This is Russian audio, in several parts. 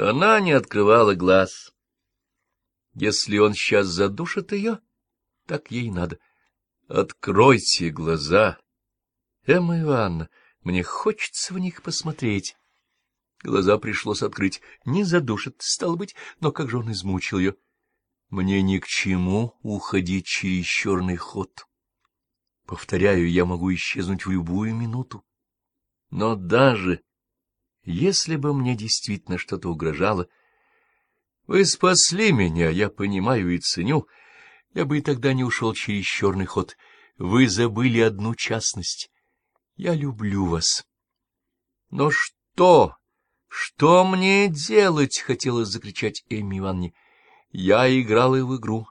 Она не открывала глаз. Если он сейчас задушит ее, так ей надо. Откройте глаза. Эмма Ивановна, мне хочется в них посмотреть. Глаза пришлось открыть. Не задушит, стало быть, но как же он измучил ее. Мне ни к чему уходить через черный ход. Повторяю, я могу исчезнуть в любую минуту. Но даже если бы мне действительно что-то угрожало, вы спасли меня, я понимаю и ценю, я бы и тогда не ушел через черный ход. Вы забыли одну частность. Я люблю вас. Но что? Что мне делать? — хотелось закричать Эмми Ивановне. Я играла в игру.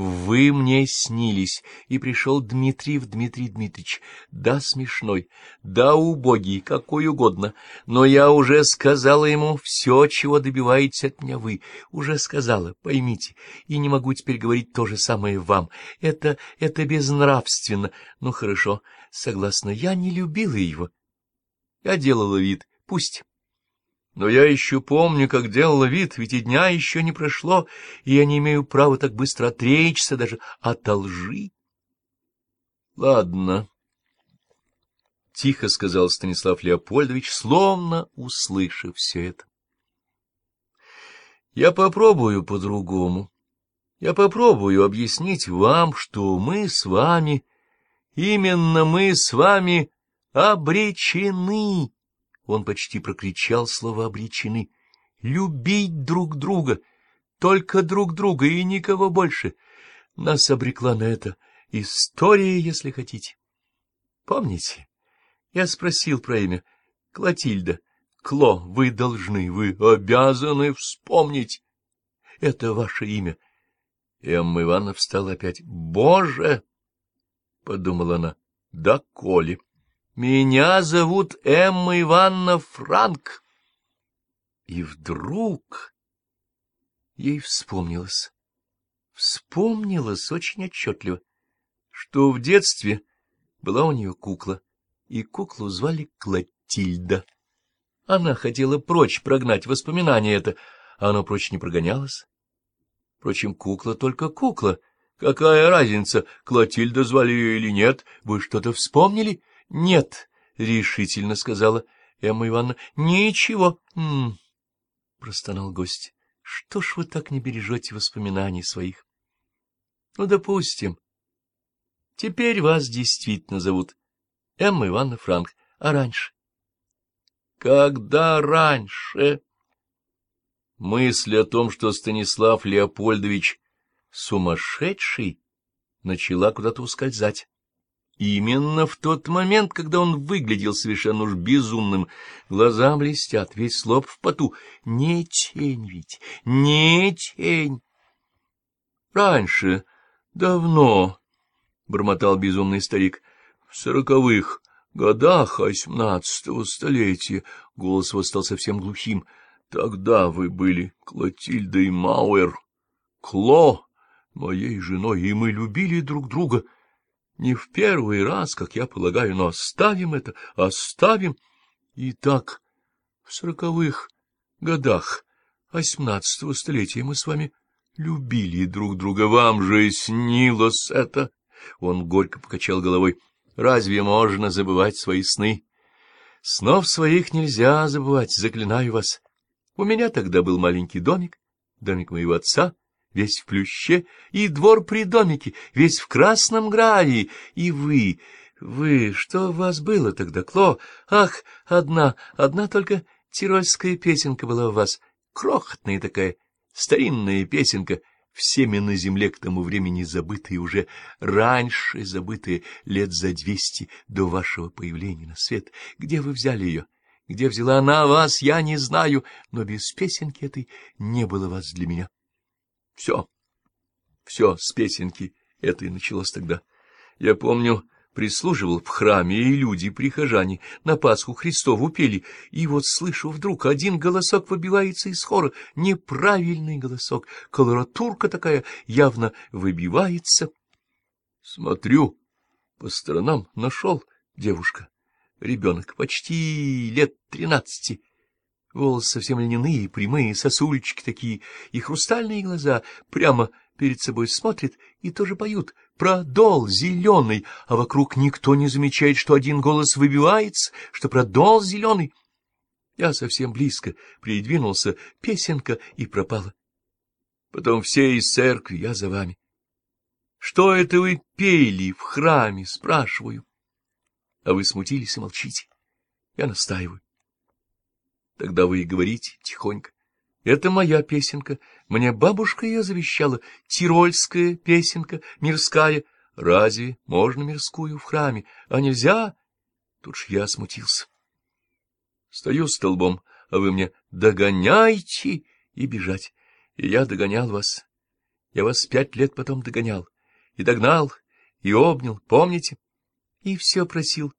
Вы мне снились, и пришел Дмитриев Дмитрий Дмитриевич. Да, смешной, да, убогий, какой угодно, но я уже сказала ему все, чего добиваетесь от меня вы. Уже сказала, поймите, и не могу теперь говорить то же самое вам. Это, это безнравственно. Ну, хорошо, согласна, я не любила его. Я делала вид, пусть... Но я еще помню, как делала вид, ведь и дня еще не прошло, и я не имею права так быстро отречься даже от лжи. — Ладно, — тихо сказал Станислав Леопольдович, словно услышав все это. — Я попробую по-другому. Я попробую объяснить вам, что мы с вами, именно мы с вами обречены он почти прокричал слова обречены. «Любить друг друга, только друг друга и никого больше. Нас обрекла на это история, если хотите. Помните, я спросил про имя Клотильда. Кло, вы должны, вы обязаны вспомнить. Это ваше имя. Эмма Ивановна встала опять. «Боже!» — подумала она. «Да, Коли!» Меня зовут Эмма Ивановна Франк. И вдруг ей вспомнилось, вспомнилось очень отчетливо, что в детстве была у нее кукла, и куклу звали Клотильда. Она хотела прочь прогнать воспоминания это, а оно прочь не прогонялось. Впрочем, кукла только кукла. Какая разница, Клотильда звали ее или нет? Вы что-то вспомнили? —— Нет, — решительно сказала Эмма Ивановна. — Ничего. М -м — простонал гость. — Что ж вы так не бережете воспоминаний своих? — Ну, допустим. Теперь вас действительно зовут Эмма Ивановна Франк. А раньше? — Когда раньше? Мысль о том, что Станислав Леопольдович сумасшедший, начала куда-то ускользать. Именно в тот момент, когда он выглядел совершенно уж безумным, глаза блестят, весь лоб в поту. Не тень ведь, не тень. Раньше, давно, — бормотал безумный старик, — в сороковых годах восемнадцатого столетия, голос его стал совсем глухим, тогда вы были Клотильдой Мауэр, Кло, моей женой, и мы любили друг друга — не в первый раз, как я полагаю, но оставим это, оставим. И так, в сороковых годах восемнадцатого столетия мы с вами любили друг друга. Вам же снилось это. Он горько покачал головой. Разве можно забывать свои сны? Снов своих нельзя забывать, заклинаю вас. У меня тогда был маленький домик, домик моего отца — весь в плюще, и двор при домике, весь в красном гравии, и вы... Вы, что у вас было тогда, Кло? Ах, одна, одна только тирольская песенка была у вас, крохотная такая, старинная песенка, всеми на земле к тому времени забытые уже, раньше забытые лет за двести до вашего появления на свет. Где вы взяли ее? Где взяла она вас, я не знаю, но без песенки этой не было вас для меня. Все, все с песенки. Этой началось тогда. Я помню, прислуживал в храме, и люди, прихожане, на Пасху Христову пели, и вот слышу вдруг, один голосок выбивается из хора, неправильный голосок, колоратурка такая явно выбивается. Смотрю, по сторонам нашел девушка, ребенок, почти лет тринадцати, Волосы совсем льняные, прямые, сосульчики такие, и хрустальные глаза прямо перед собой смотрят и тоже поют. Продол зеленый, а вокруг никто не замечает, что один голос выбивается, что продол зеленый. Я совсем близко придвинулся, песенка и пропала. Потом все из церкви, я за вами. Что это вы пели в храме, спрашиваю. А вы смутились и молчите. Я настаиваю. Тогда вы и говорите тихонько. Это моя песенка. Мне бабушка ее завещала. Тирольская песенка, мирская. Разве можно мирскую в храме? А нельзя? Тут ж я смутился. Стою столбом, а вы мне догоняйте и бежать. И я догонял вас. Я вас пять лет потом догонял. И догнал, и обнял, помните? И все просил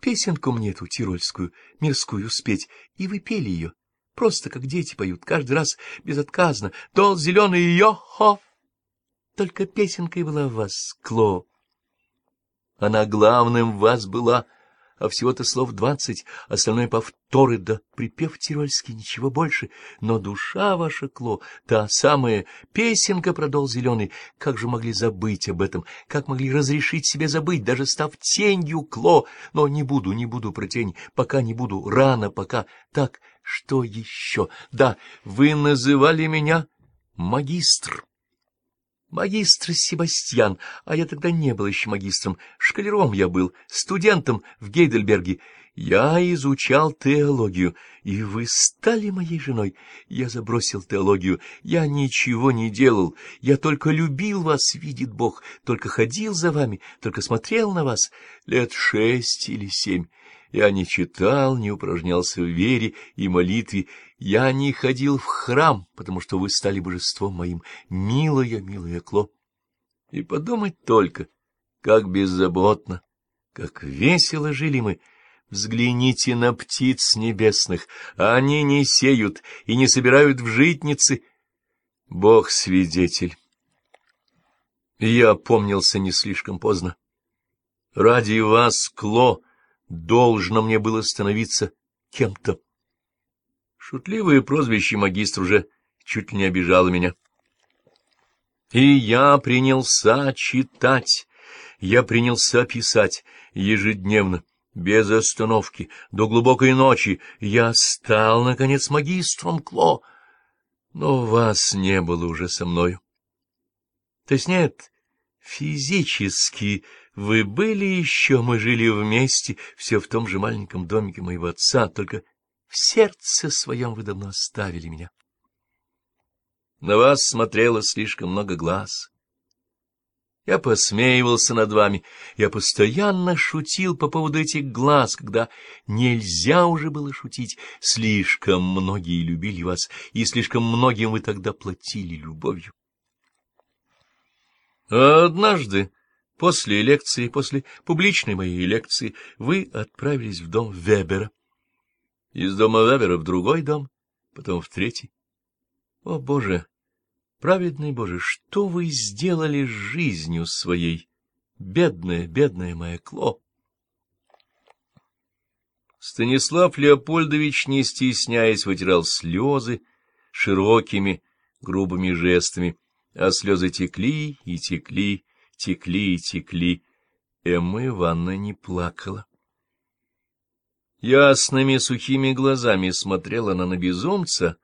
песенку мне эту тирольскую, мирскую спеть, и вы пели ее, просто как дети поют, каждый раз безотказно, дол зеленый йо-хо. Только песенкой была в вас, Кло. Она главным в вас была — а всего-то слов двадцать, остальное повторы, да припев тирольский, ничего больше. Но душа ваша, Кло, та самая песенка продол зеленый, как же могли забыть об этом, как могли разрешить себе забыть, даже став тенью, Кло, но не буду, не буду про тень, пока не буду, рано пока. Так, что еще? Да, вы называли меня магистр. Магистр Себастьян, а я тогда не был еще магистром, шкалером я был, студентом в Гейдельберге. Я изучал теологию, и вы стали моей женой. Я забросил теологию, я ничего не делал, я только любил вас, видит Бог, только ходил за вами, только смотрел на вас лет шесть или семь. Я не читал, не упражнялся в вере и молитве. Я не ходил в храм, потому что вы стали божеством моим, милая, милая Кло. И подумать только, как беззаботно, как весело жили мы. Взгляните на птиц небесных, они не сеют и не собирают в житницы. Бог свидетель. Я помнился не слишком поздно. Ради вас, Кло, должно мне было становиться кем-то. Шутливое прозвище магистр уже чуть ли не обижало меня. И я принялся читать, я принялся писать ежедневно, без остановки, до глубокой ночи. Я стал, наконец, магистром Кло, но вас не было уже со мною. То есть нет, физически вы были еще, мы жили вместе, все в том же маленьком домике моего отца, только в сердце своем вы давно оставили меня. На вас смотрело слишком много глаз. Я посмеивался над вами, я постоянно шутил по поводу этих глаз, когда нельзя уже было шутить. Слишком многие любили вас, и слишком многим вы тогда платили любовью. А однажды После лекции, после публичной моей лекции, вы отправились в дом Вебера. Из дома Вебера в другой дом, потом в третий. О, Боже! Праведный Боже, что вы сделали с жизнью своей, бедная, бедная моя Кло? Станислав Леопольдович, не стесняясь, вытирал слезы широкими, грубыми жестами, а слезы текли и текли, текли и текли. Эмма Ивановна не плакала. Ясными сухими глазами смотрела она на безумца,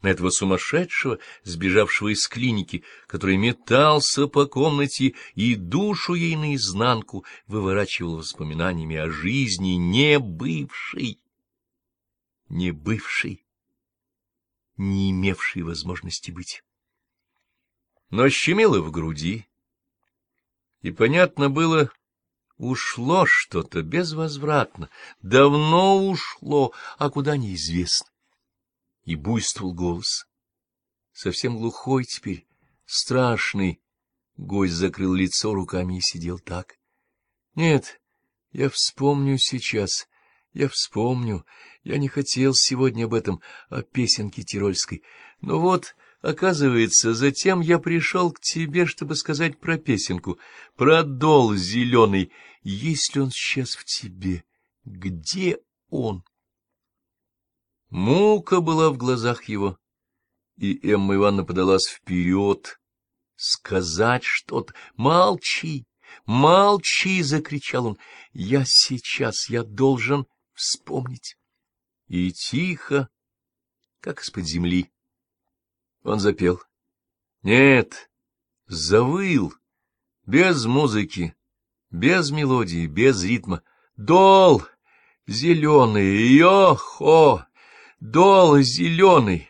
на этого сумасшедшего, сбежавшего из клиники, который метался по комнате и душу ей наизнанку выворачивал воспоминаниями о жизни не бывшей, не бывшей, не имевшей возможности быть. Но щемило в груди, и понятно было, ушло что-то безвозвратно, давно ушло, а куда неизвестно. И буйствовал голос, совсем глухой теперь, страшный. Гость закрыл лицо руками и сидел так. Нет, я вспомню сейчас, я вспомню. Я не хотел сегодня об этом, о песенке тирольской. Но вот Оказывается, затем я пришел к тебе, чтобы сказать про песенку, про дол зеленый. Есть ли он сейчас в тебе? Где он? Мука была в глазах его, и Эмма Ивановна подалась вперед, сказать что-то. «Молчи! Молчи!» — закричал он. «Я сейчас, я должен вспомнить». И тихо, как из-под земли, он запел. Нет, завыл, без музыки, без мелодии, без ритма. Дол зеленый, йо-хо, дол зеленый,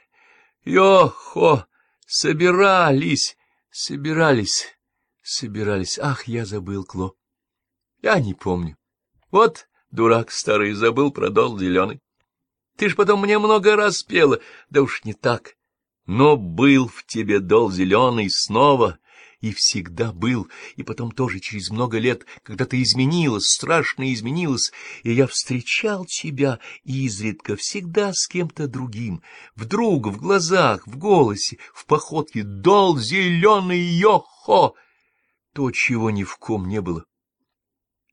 йо-хо, собирались, собирались, собирались. Ах, я забыл, Кло. Я не помню. Вот дурак старый забыл про дол зеленый. Ты ж потом мне много раз пела, да уж не так. Но был в тебе дол зеленый снова, и всегда был, и потом тоже через много лет, когда ты изменилась, страшно изменилась, и я встречал тебя изредка, всегда с кем-то другим, вдруг в глазах, в голосе, в походке, дол зеленый йо-хо, то, чего ни в ком не было.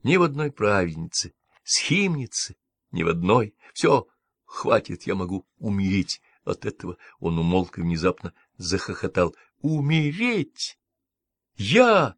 Ни в одной праведнице, схимнице, ни в одной. Все, хватит, я могу умереть от этого. Он умолк и внезапно захохотал. Умереть! Я!